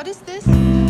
What is this?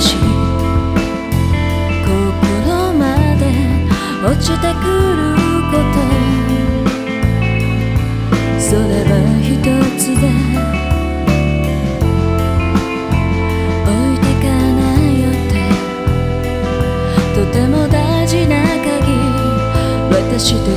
し心まで落ちてくること。それは一つで置いてかないよって。とても大事な鍵。私と